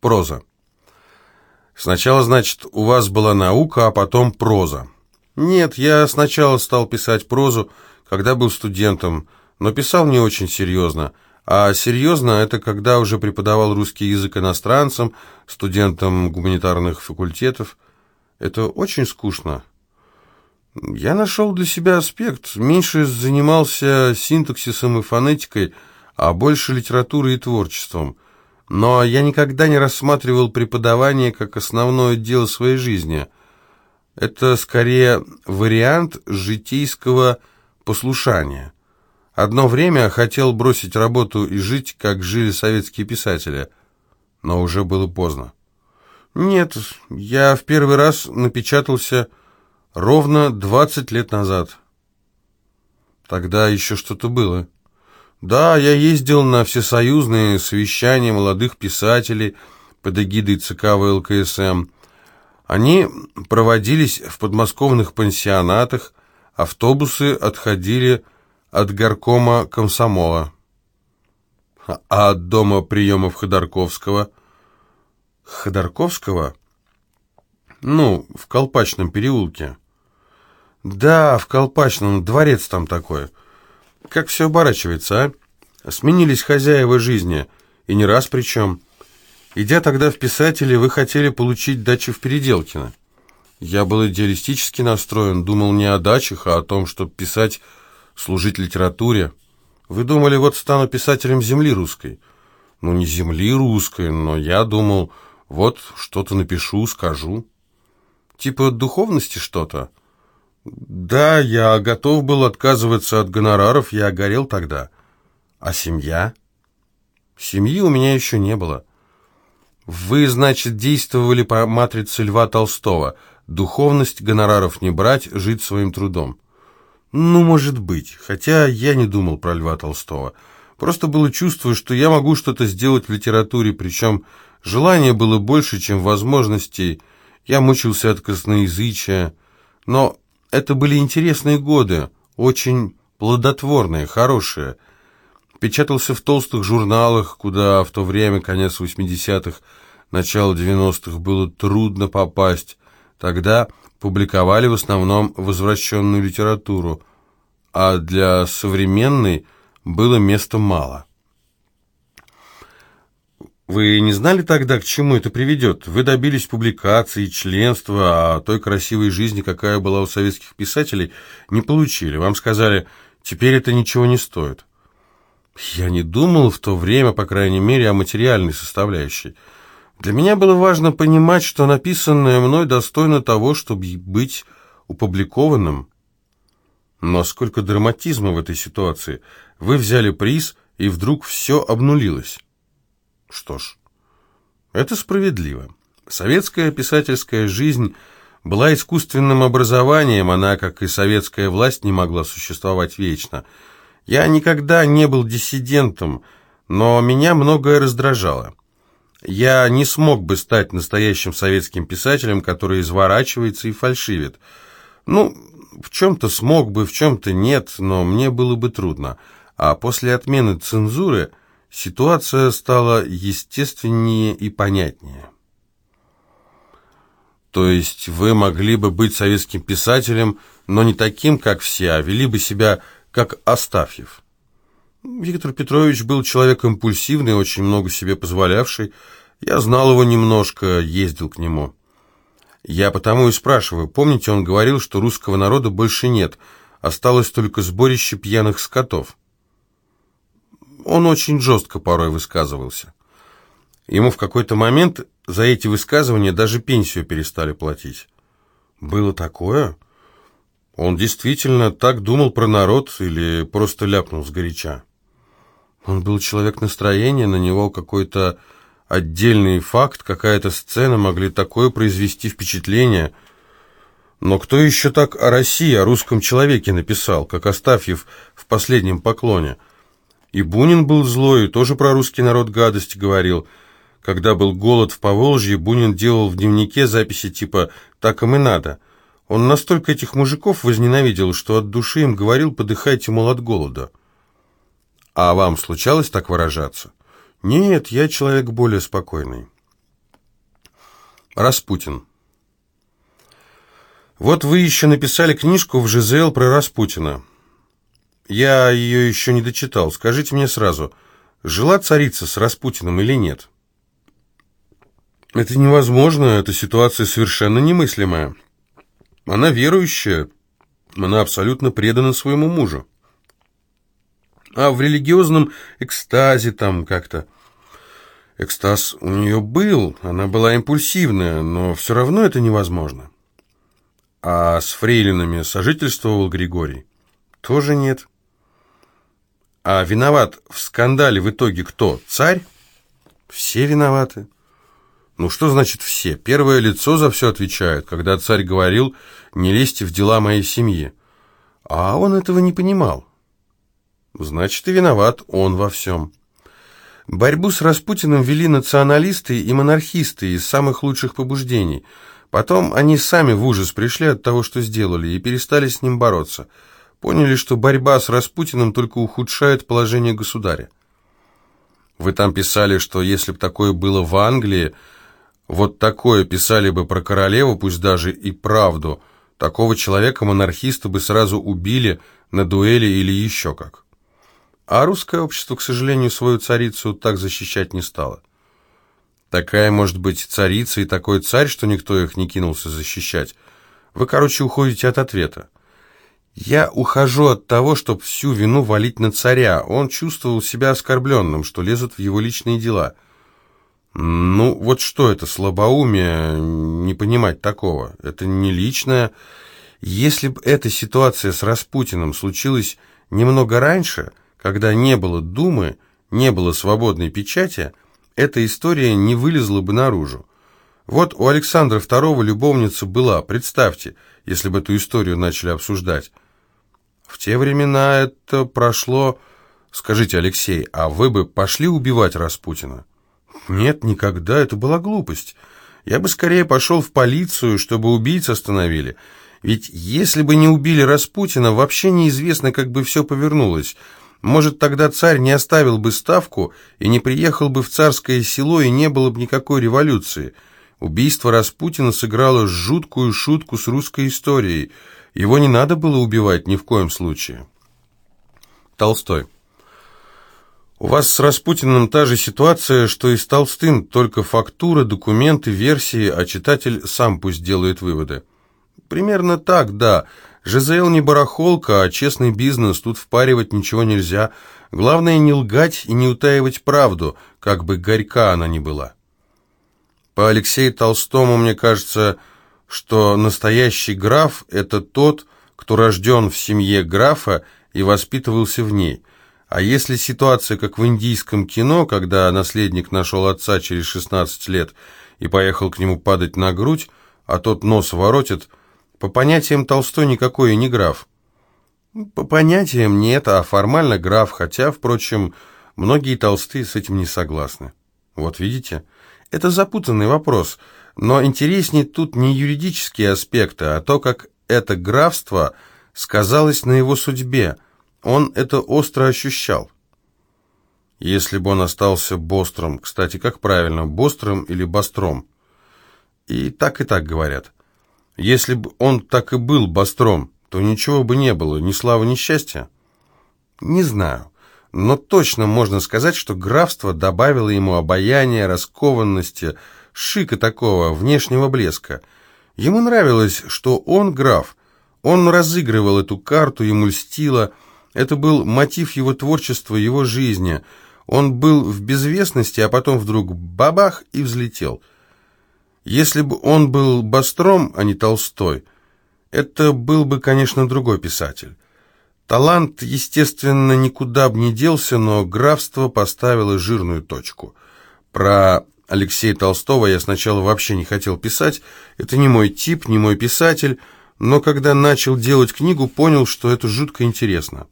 Проза. Сначала, значит, у вас была наука, а потом проза. Нет, я сначала стал писать прозу, когда был студентом, но писал не очень серьезно. А серьезно это когда уже преподавал русский язык иностранцам, студентам гуманитарных факультетов. Это очень скучно. Я нашел для себя аспект, меньше занимался синтаксисом и фонетикой, а больше литературой и творчеством. Но я никогда не рассматривал преподавание как основное дело своей жизни. Это скорее вариант житейского послушания. Одно время хотел бросить работу и жить, как жили советские писатели, но уже было поздно. Нет, я в первый раз напечатался ровно 20 лет назад. Тогда еще что-то было. Да, я ездил на всесоюзные совещания молодых писателей под эгидой ЦК ВЛКСМ. Они проводились в подмосковных пансионатах, автобусы отходили от горкома комсомола. А от дома приемов Ходорковского? Ходорковского? Ну, в Колпачном переулке. Да, в Колпачном, дворец там такой. Как все оборачивается, а? Сменились хозяева жизни, и не раз причем. Идя тогда в писатели, вы хотели получить дачу в Переделкино. Я был идеалистически настроен, думал не о дачах, а о том, чтобы писать, служить литературе. Вы думали, вот стану писателем земли русской. Ну, не земли русской, но я думал, вот что-то напишу, скажу. Типа духовности что-то. Да, я готов был отказываться от гонораров, я горел тогда. А семья? Семьи у меня еще не было. Вы, значит, действовали по матрице Льва Толстого. Духовность, гонораров не брать, жить своим трудом. Ну, может быть, хотя я не думал про Льва Толстого. Просто было чувство, что я могу что-то сделать в литературе, причем желание было больше, чем возможностей. Я мучился от косноязычия, но это были интересные годы, очень плодотворные, хорошие. Печатался в толстых журналах, куда в то время, конец 80-х, начало 90-х, было трудно попасть. Тогда публиковали в основном возвращенную литературу, а для современной было места мало. Вы не знали тогда, к чему это приведет? Вы добились публикации, членства, а той красивой жизни, какая была у советских писателей, не получили. Вам сказали, теперь это ничего не стоит. Я не думал в то время, по крайней мере, о материальной составляющей. Для меня было важно понимать, что написанное мной достойно того, чтобы быть опубликованным. Но сколько драматизма в этой ситуации. Вы взяли приз, и вдруг все обнулилось. Что ж, это справедливо. Советская писательская жизнь была искусственным образованием, она, как и советская власть, не могла существовать вечно. Я никогда не был диссидентом, но меня многое раздражало. Я не смог бы стать настоящим советским писателем, который изворачивается и фальшивит. Ну, в чем-то смог бы, в чем-то нет, но мне было бы трудно. А после отмены цензуры ситуация стала естественнее и понятнее. То есть вы могли бы быть советским писателем, но не таким, как все, а вели бы себя, как Астафьев. Виктор Петрович был человек импульсивный, очень много себе позволявший. Я знал его немножко, ездил к нему. Я потому и спрашиваю. Помните, он говорил, что русского народа больше нет, осталось только сборище пьяных скотов. Он очень жестко порой высказывался. Ему в какой-то момент за эти высказывания даже пенсию перестали платить. Было такое? Он действительно так думал про народ или просто ляпнул сгоряча? Он был человек настроения, на него какой-то отдельный факт, какая-то сцена могли такое произвести впечатление. Но кто еще так о России, о русском человеке написал, как Астафьев в «Последнем поклоне»? И Бунин был злой, тоже про русский народ гадости говорил. Когда был голод в Поволжье, Бунин делал в дневнике записи типа «так им и надо». Он настолько этих мужиков возненавидел, что от души им говорил «подыхайте, мол, от голода». А вам случалось так выражаться? Нет, я человек более спокойный. Распутин. Вот вы еще написали книжку в ЖЗЛ про Распутина. Я ее еще не дочитал. Скажите мне сразу, жила царица с Распутиным или нет? Это невозможно, эта ситуация совершенно немыслимая. Она верующая, она абсолютно предана своему мужу. А в религиозном экстазе там как-то... Экстаз у нее был, она была импульсивная, но все равно это невозможно. А с фрейлинами сожительствовал Григорий? Тоже нет. А виноват в скандале в итоге кто? Царь? Все виноваты. Ну что значит все? Первое лицо за все отвечает, когда царь говорил «не лезьте в дела моей семьи». А он этого не понимал. Значит, и виноват он во всем. Борьбу с Распутиным вели националисты и монархисты из самых лучших побуждений. Потом они сами в ужас пришли от того, что сделали, и перестали с ним бороться. Поняли, что борьба с Распутиным только ухудшает положение государя. Вы там писали, что если бы такое было в Англии, вот такое писали бы про королеву, пусть даже и правду, такого человека монархисты бы сразу убили на дуэли или еще как. А русское общество, к сожалению, свою царицу так защищать не стало. Такая может быть царица и такой царь, что никто их не кинулся защищать. Вы, короче, уходите от ответа. Я ухожу от того, чтобы всю вину валить на царя. Он чувствовал себя оскорбленным, что лезут в его личные дела. Ну, вот что это, слабоумие, не понимать такого. Это не личное. Если бы эта ситуация с Распутиным случилась немного раньше, когда не было Думы, не было свободной печати, эта история не вылезла бы наружу. Вот у Александра II любовница была, представьте, если бы эту историю начали обсуждать. В те времена это прошло... Скажите, Алексей, а вы бы пошли убивать Распутина? Нет, никогда, это была глупость. Я бы скорее пошел в полицию, чтобы убийц остановили. Ведь если бы не убили Распутина, вообще неизвестно, как бы все повернулось. Может, тогда царь не оставил бы ставку и не приехал бы в царское село, и не было бы никакой революции. Убийство Распутина сыграло жуткую шутку с русской историей. Его не надо было убивать ни в коем случае. Толстой. У вас с Распутиным та же ситуация, что и с Толстым, только фактура, документы, версии, а читатель сам пусть делает выводы. Примерно так, да. ЖЗЛ не барахолка, а честный бизнес, тут впаривать ничего нельзя. Главное не лгать и не утаивать правду, как бы горька она ни была. По Алексею Толстому мне кажется, что настоящий граф – это тот, кто рожден в семье графа и воспитывался в ней. А если ситуация, как в индийском кино, когда наследник нашел отца через 16 лет и поехал к нему падать на грудь, а тот нос воротит – по понятиям Толстой никакой и не граф. По понятиям нет, а формально граф, хотя, впрочем, многие толстые с этим не согласны. Вот видите, это запутанный вопрос, но интереснее тут не юридические аспекты, а то, как это графство сказалось на его судьбе. Он это остро ощущал. Если бы он остался бостром, кстати, как правильно, бостром или бастром? И так и так говорят. Если бы он так и был бастром, то ничего бы не было, ни славы, ни счастья. Не знаю, но точно можно сказать, что графство добавило ему обаяния, раскованности, шика такого, внешнего блеска. Ему нравилось, что он граф, он разыгрывал эту карту, ему льстило, это был мотив его творчества, его жизни. Он был в безвестности, а потом вдруг бабах и взлетел – если бы он был Бастром, а не Толстой, это был бы, конечно, другой писатель. Талант, естественно, никуда бы не делся, но графство поставило жирную точку. Про Алексея Толстого я сначала вообще не хотел писать, это не мой тип, не мой писатель, но когда начал делать книгу, понял, что это жутко интересно.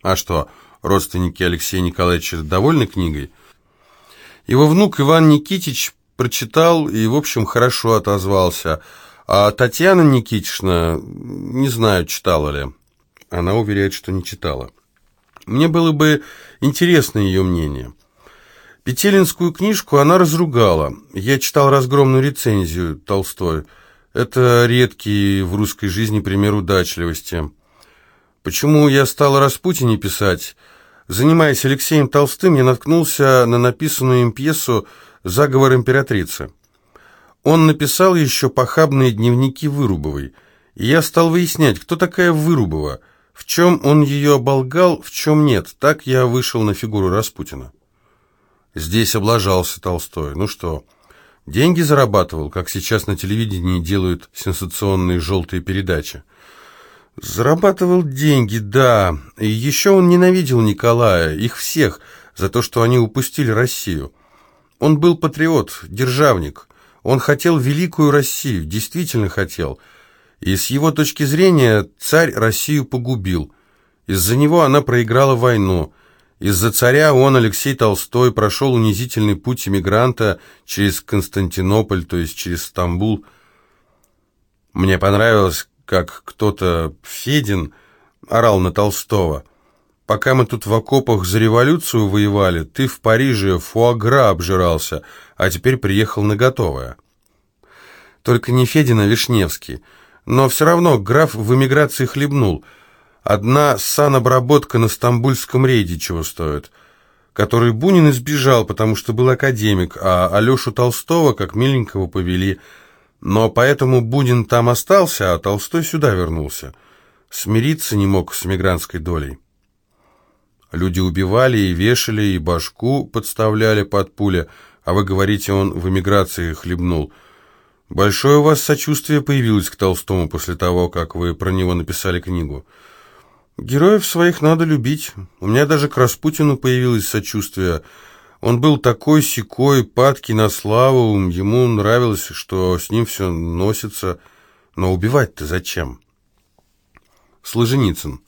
А что, родственники Алексея Николаевича довольны книгой? Его внук Иван Никитич прочитал и, в общем, хорошо отозвался. А Татьяна Никитична, не знаю, читала ли. Она уверяет, что не читала. Мне было бы интересно ее мнение. Петелинскую книжку она разругала. Я читал разгромную рецензию Толстой. Это редкий в русской жизни пример удачливости. Почему я стал Распутине писать? Занимаясь Алексеем Толстым, я наткнулся на написанную им пьесу «Заговор императрицы». Он написал еще похабные дневники Вырубовой, и я стал выяснять, кто такая Вырубова, в чем он ее оболгал, в чем нет. Так я вышел на фигуру Распутина. Здесь облажался Толстой. Ну что, деньги зарабатывал, как сейчас на телевидении делают сенсационные желтые передачи. Зарабатывал деньги, да. И еще он ненавидел Николая, их всех, за то, что они упустили Россию. Он был патриот, державник. Он хотел великую Россию, действительно хотел. И с его точки зрения царь Россию погубил. Из-за него она проиграла войну. Из-за царя он, Алексей Толстой, прошел унизительный путь эмигранта через Константинополь, то есть через Стамбул. Мне понравилось, как кто-то, Федин, орал на Толстого. «Пока мы тут в окопах за революцию воевали, ты в Париже фуагра обжирался, а теперь приехал на готовое». Только не Федин, а Вишневский. Но все равно граф в эмиграции хлебнул – Одна санобработка на стамбульском рейде чего стоит, который Бунин избежал, потому что был академик, а Алешу Толстого как миленького повели. Но поэтому Бунин там остался, а Толстой сюда вернулся. Смириться не мог с мигрантской долей. Люди убивали и вешали, и башку подставляли под пули, а вы говорите, он в эмиграции хлебнул. Большое у вас сочувствие появилось к Толстому после того, как вы про него написали книгу. Героев своих надо любить. У меня даже к Распутину появилось сочувствие. Он был такой секой, падкий на славу, ему нравилось, что с ним все носится. Но убивать-то зачем? Сложеницын.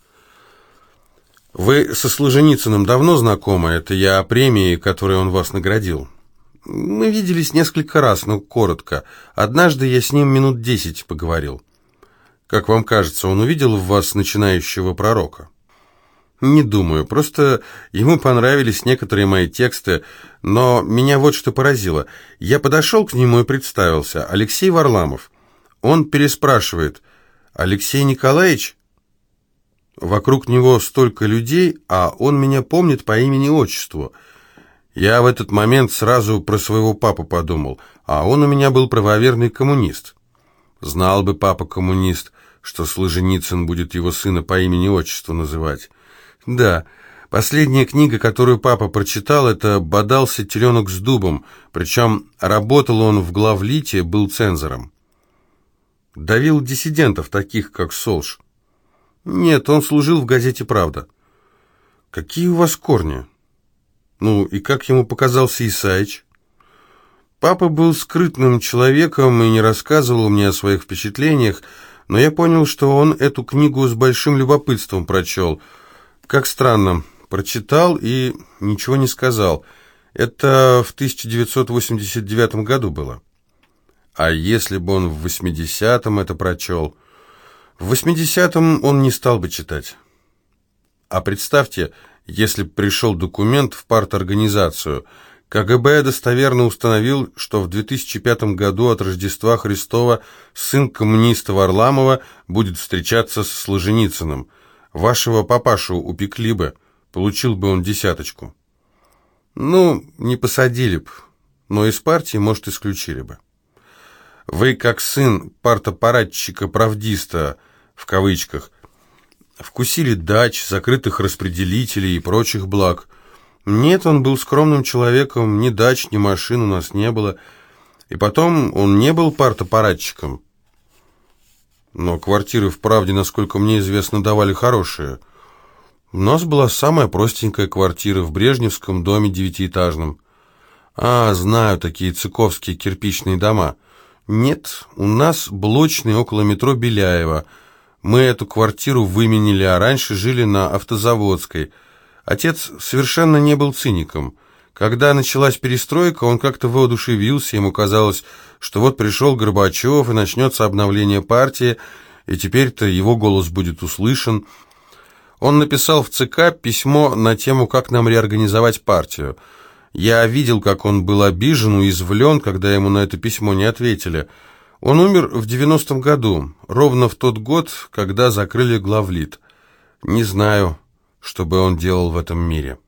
Вы со Сложеницыным давно знакомы? Это я о премии, которой он вас наградил. Мы виделись несколько раз, но коротко. Однажды я с ним минут десять поговорил. Как вам кажется, он увидел в вас начинающего пророка? Не думаю, просто ему понравились некоторые мои тексты, но меня вот что поразило. Я подошел к нему и представился. Алексей Варламов. Он переспрашивает. «Алексей Николаевич?» Вокруг него столько людей, а он меня помнит по имени-отчеству. Я в этот момент сразу про своего папу подумал, а он у меня был правоверный коммунист. Знал бы папа коммунист, что Солженицын будет его сына по имени-отчеству называть. Да, последняя книга, которую папа прочитал, это «Бодался теленок с дубом», причем работал он в главлите, был цензором. Давил диссидентов, таких как Солж. Нет, он служил в газете «Правда». Какие у вас корни? Ну, и как ему показался Исаич? Папа был скрытным человеком и не рассказывал мне о своих впечатлениях, но я понял, что он эту книгу с большим любопытством прочел. Как странно, прочитал и ничего не сказал. Это в 1989 году было. А если бы он в 80-м это прочел? В 80-м он не стал бы читать. А представьте, если бы пришел документ в парторганизацию – КГБ достоверно установил, что в 2005 году от Рождества Христова сын коммуниста Варламова будет встречаться с Солженицыным. Вашего папашу упекли бы, получил бы он десяточку. Ну, не посадили б, но из партии, может, исключили бы. Вы, как сын партаппаратчика-правдиста, в кавычках, вкусили дач, закрытых распределителей и прочих благ – нет, он был скромным человеком, ни дач, ни машин у нас не было. И потом он не был партаппаратчиком. Но квартиры в правде, насколько мне известно, давали хорошие. У нас была самая простенькая квартира в Брежневском доме девятиэтажном. А, знаю, такие цыковские кирпичные дома. Нет, у нас блочный около метро Беляева. Мы эту квартиру выменили, а раньше жили на Автозаводской – Отец совершенно не был циником. Когда началась перестройка, он как-то воодушевился, ему казалось, что вот пришел Горбачев, и начнется обновление партии, и теперь-то его голос будет услышан. Он написал в ЦК письмо на тему «Как нам реорганизовать партию». Я видел, как он был обижен, уязвлен, когда ему на это письмо не ответили. Он умер в девяностом году, ровно в тот год, когда закрыли главлит. Не знаю, что бы он делал в этом мире».